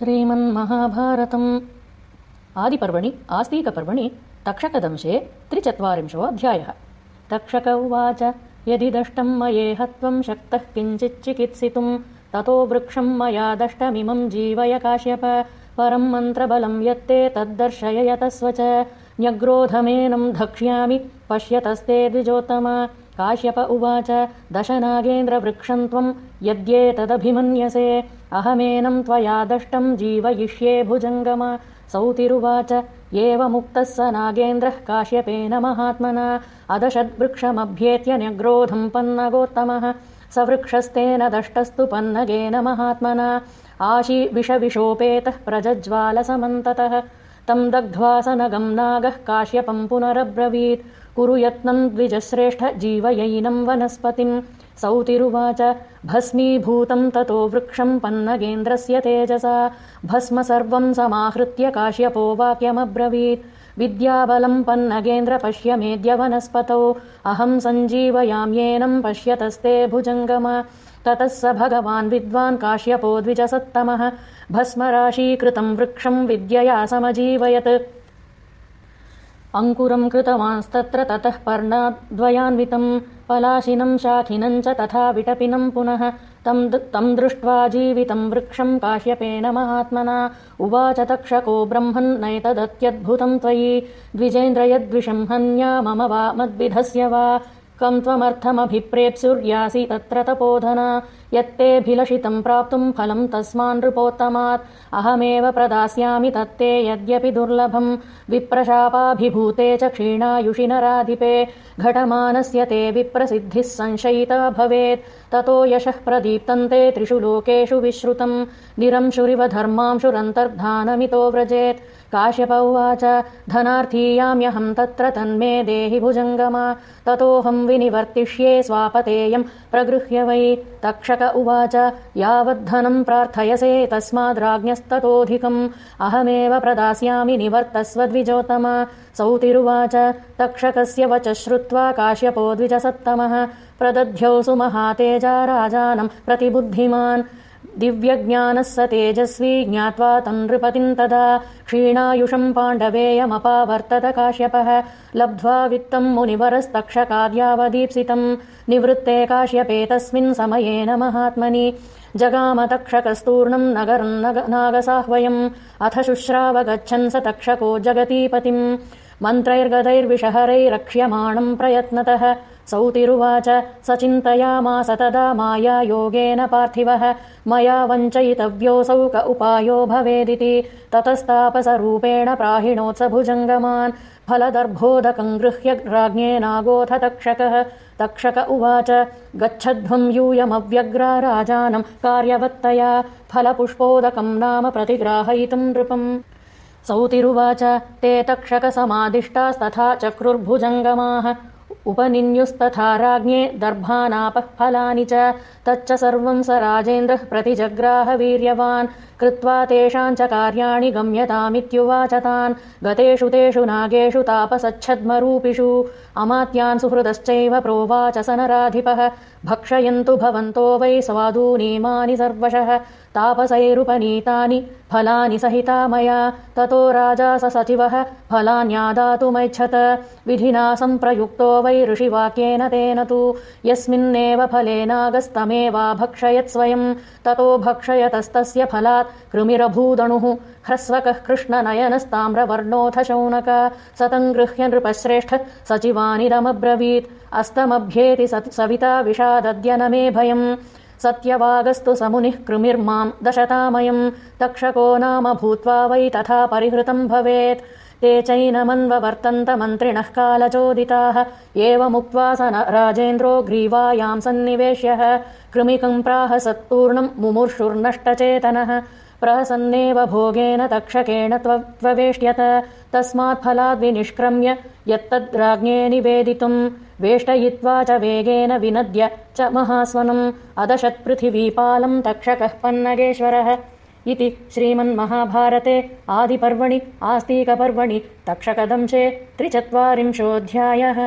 श्रीमन्महाभारतम्। आदिपर्वणि आस्तीकपर्वणि तक्षकदंशे त्रिचत्वारिंशोऽध्यायः। तक्षक उवाच यदि दष्टं मयेहत्वं शक्तः किञ्चिच्चिकित्सितुं ततो वृक्षं मया दष्टमिमं जीवय काश्यप। परं मन्त्रबलं यत्ते तद्दर्शय यतस्व च। न्यग्रोधमेनं धक्ष्यामि पश्यतस्ते द्विजोत्तम काश्यप उवाच दशनागेन्द्रवृक्षं त्वं यद्येतदभिमन्यसे अहमेनं त्वया दष्टं जीवयिष्ये भुजङ्गम। सौतिरुवाच एवमुक्तः स नागेन्द्रः काश्यपेन महात्मना अदशद्वृक्षमभ्येत्य न्यग्रोधं पन्नगोत्तमः। स वृक्षस्तेन दष्टस्तु पन्नगेन महात्मना आशीविषविशोपेतः प्रजज्वालसमन्ततः तं दग्ध्वा स नगं नागः काश्यपं पुनरब्रवीत्। कुरु यत्नं द्विजश्रेष्ठ जीवयैनं वनस्पतिम्। सौतिरुवाच भस्मीभूतं ततो वृक्षं पन्नगेन्द्रस्य तेजसा। भस्म सर्वं समाहृत्य काश्यपो वाक्यमब्रवीत्। विद्याबलं पन्नगेन्द्र पश्य मेद्य वनस्पतौ। अहं सञ्जीवयाम्येनं पश्यतस्ते भुजङ्गम। ततः स भगवान् विद्वान् काश्यपो द्विजसत्तमः भस्मराशीकृतं वृक्षं विद्यया समजीवयत्। अङ्कुरं कृतवांस्तत्र ततः पर्णाद्वयान्वितं पलाशिनं च तथा विटपिनं पुनः। तं दृष्ट्वा जीवितं वृक्षं काश्यपेन महात्मना। उवाच तक्षको ब्रह्मन्नैतदत्यद्भुतं त्वयि। द्विजेन्द्र यद्विषं हन्या मम वा मद्विधस्य वा कं त्वमर्थमभिप्रेप्स्युर्यासि तत्र तपोधना यत्तेऽभिलषितं प्राप्तुं फलं तस्मान् नृपोत्तमात्। अहमेव प्रदास्यामि तत्ते यद्यपि दुर्लभं। विप्रशापाभिभूते च क्षीणायुषि नराधिपे। घटमानस्य ते विप्रसिद्धिः संशयिता भवेत्। ततो यशः प्रदीप्तन्ते त्रिषु लोकेषु विश्रुतं। निरंशुरिव धर्मांशुरन्तर्धानमितो व्रजेत्। काश्यप उवाच धनार्थीयाम्यहं तत्र तन्मे देहि भुजङ्गमा। ततोऽहं विनिवर्तिष्ये स्वापतेयं प्रगृह्य वै। तक्षक उवाच यावद्धनं प्रार्थयसे तस्माद्राज्ञस्ततोऽधिकम्। अहमेव प्रदास्यामि निवर्तस्व द्विजोत्तम। सौतिरुवाच तक्षकस्य वच श्रुत्वा काश्यपो द्विजसत्तमः। प्रदध्यौ सुमहातेजा राजानं प्रतिबुद्धिमान् दिव्यज्ञानः स तेजस्वी ज्ञात्वा तन्नृपतिं तदा क्षीणायुषं पाण्डवेयमपावर्तत काश्यपः। लब्ध्वा वित्तं मुनिवरस्तक्षकाद्यावदीप्सितं। निवृत्ते काश्यपे तस्मिन् समयेन महात्मनि। जगामतक्षकस्तूर्णं नगरं नागसाह्वयम्। अथ शुश्राव गच्छन् स तक्षको जगतीपतिम्। मन्त्रैर्गदैर्विषहरैरक्ष्यमाणम् प्रयत्नतः सौतिरुवाच स चिन्तयामास तदा माया पार्थिवः। मया वञ्चयितव्योऽसौ क उपायो भवेदिति। ततस्तापसरूपेण प्राहिणोत्स भुजङ्गमान् फलदर्भोदकम् गृह्य राज्ञेनागोऽथ तक्षकः। तक्षक उवाच गच्छध्वं यूयमव्यग्रा राजानं कार्यवत्तया। फलपुष्पोदकम् नाम प्रतिग्राहयितुम् नृपम्। सौतिरुवाच ते तक्षकसमादिष्टास्तथा चक्रुर्भुजङ्गमाः उपनिन्युस्तथा राज्ञे दर्भानापः फलानि च। तच्च सर्वं स राजेन्द्रः प्रतिजग्राह वीर्यवान् कृत्वा तेषां च कार्याणि गम्यतामित्युवाच तान् गतेषु तेषु नागेषु तापसच्छद्मरूपिषु। अमात्यान् सुहृदश्चैव प्रोवाच स नराधिपः भक्षयन्तु भवन्तो वै स्वादूनीमानि सर्वशः तापसैरुपनीतानि फलानि सहिता मया। ततो राजा स सचिवः फलान्यादातुमैच्छत विधिना सम्प्रयुक्तो वै ऋषिवाक्येन तेन तु। यस्मिन्नेव फलेनागस्तमेवा भक्षयत् स्वयम् ततो भक्षयतस्तस्य फलात् कृमिरभूदणुः। ह्रस्वकः कृष्णनयनस्ताम्रवर्णोऽथ शौनक। सतङ्गृह्य नृपश्रेष्ठ सचिवानिदमब्रवीत्। अस्तमभ्येति न मे भयम् सत्यवागस्तु समुनिः कृमिर्माम् दशतामयम् तक्षको नाम भूत्वा वै तथा परिहृतम् भवेत्। ते चैनमन्ववर्तन्त मन्त्रिणः कालचोदिताः। एवमुक्त्वा स राजेन्द्रो ग्रीवायाम् सन्निवेश्यः। कृमिकम् प्राह सत्पूर्णम् मुमुर्षुर्नष्टचेतनः प्रहसन्नेव भोगेन तक्षकेण त्ववेष्ट्यत। तस्मात् फलाद्विनिष्क्रम्य यत्तद्राज्ञे निवेदितुम् वेष्टयित्वा च वेगेन विनद्य च महास्वनम् अदशत्पृथिवीपालम् तक्षकः पन्नगेश्वरः इति श्रीमन्महाभारते आदिपर्वणि आस्तीकपर्वणि तक्षकदंशे त्रिचत्वारिंशोऽध्यायः